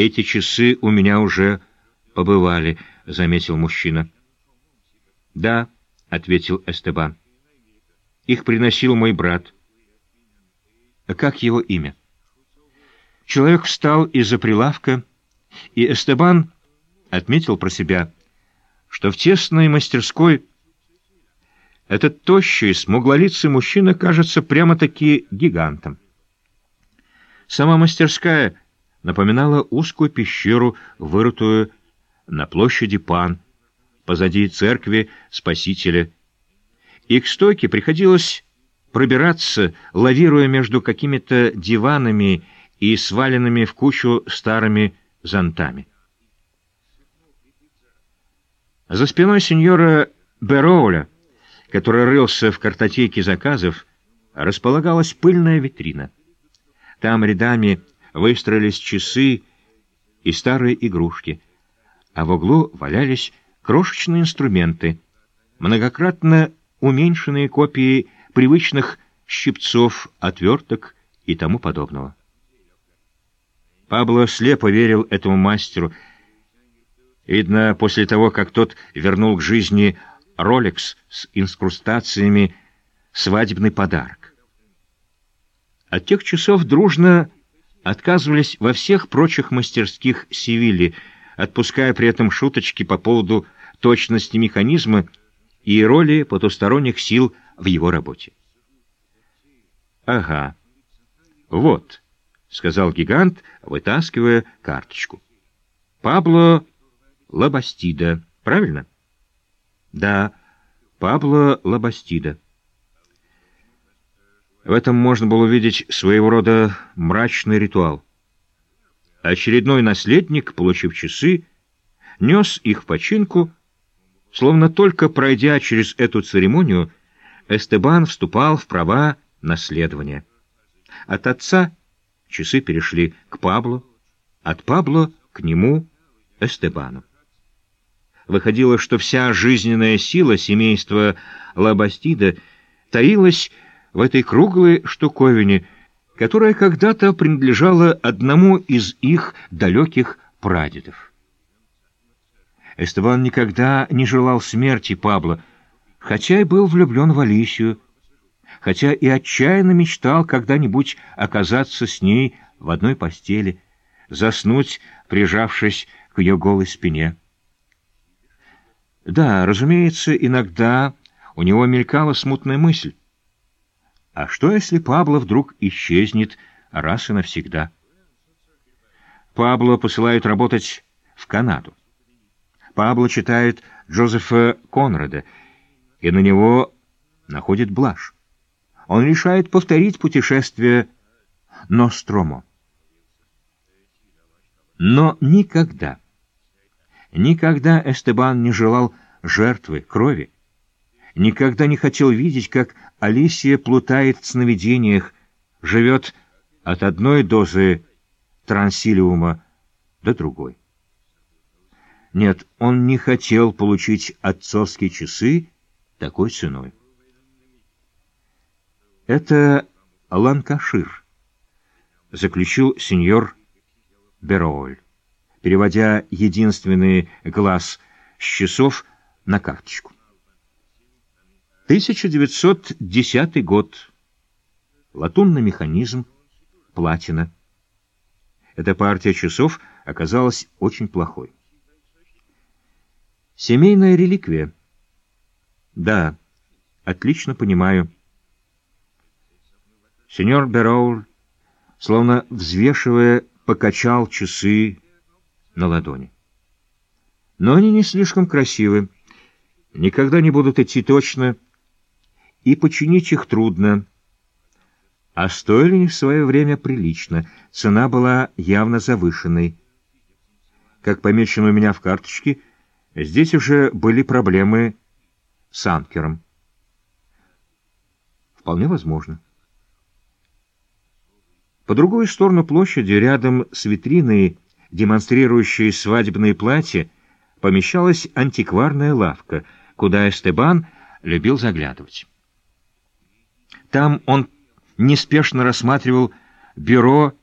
«Эти часы у меня уже побывали», — заметил мужчина. «Да», — ответил Эстебан. «Их приносил мой брат». «А как его имя?» Человек встал из-за прилавка, и Эстебан отметил про себя, что в тесной мастерской этот тощий, смуглолицый мужчина кажется прямо-таки гигантом. Сама мастерская напоминала узкую пещеру, вырытую на площади Пан, позади церкви Спасителя. И к стойке приходилось пробираться, лавируя между какими-то диванами и сваленными в кучу старыми зонтами. За спиной сеньора Бероуля который рылся в картотеке заказов, располагалась пыльная витрина. Там рядами выстроились часы и старые игрушки, а в углу валялись крошечные инструменты, многократно уменьшенные копии привычных щипцов, отверток и тому подобного. Пабло слепо верил этому мастеру. Видно, после того, как тот вернул к жизни Ролекс с инкрустациями, свадебный подарок. От тех часов дружно отказывались во всех прочих мастерских Севилли, отпуская при этом шуточки по поводу точности механизма и роли потусторонних сил в его работе. «Ага, вот», — сказал гигант, вытаскивая карточку. «Пабло Лабастида, правильно?» Да, Пабло Лабастида. В этом можно было увидеть своего рода мрачный ритуал. Очередной наследник, получив часы, нес их в починку, словно только пройдя через эту церемонию, Эстебан вступал в права наследования. От отца часы перешли к Пабло, от Пабло к нему, Эстебану. Выходило, что вся жизненная сила семейства Лабастида таилась в этой круглой штуковине, которая когда-то принадлежала одному из их далеких прадедов. Эстебан никогда не желал смерти Пабло, хотя и был влюблен в Алисию, хотя и отчаянно мечтал когда-нибудь оказаться с ней в одной постели, заснуть, прижавшись к ее голой спине. Да, разумеется, иногда у него мелькала смутная мысль. А что, если Пабло вдруг исчезнет раз и навсегда? Пабло посылают работать в Канаду. Пабло читает Джозефа Конрада, и на него находит блажь. Он решает повторить путешествие Ностромо. Но никогда Никогда Эстебан не желал жертвы, крови. Никогда не хотел видеть, как Алисия плутает в сновидениях, живет от одной дозы трансилиума до другой. Нет, он не хотел получить отцовские часы такой ценой. Это Ланкашир, заключил сеньор Бероуль переводя единственный глаз с часов на карточку. 1910 год. Латунный механизм, платина. Эта партия часов оказалась очень плохой. Семейная реликвия. Да, отлично понимаю. Сеньор Бероуль, словно взвешивая, покачал часы на ладони. Но они не слишком красивы, никогда не будут идти точно, и починить их трудно. А стоили они в свое время прилично, цена была явно завышенной. Как помечено у меня в карточке, здесь уже были проблемы с анкером. Вполне возможно. По другую сторону площади, рядом с витриной, демонстрирующей свадебные платья, помещалась антикварная лавка, куда Эстебан любил заглядывать. Там он неспешно рассматривал бюро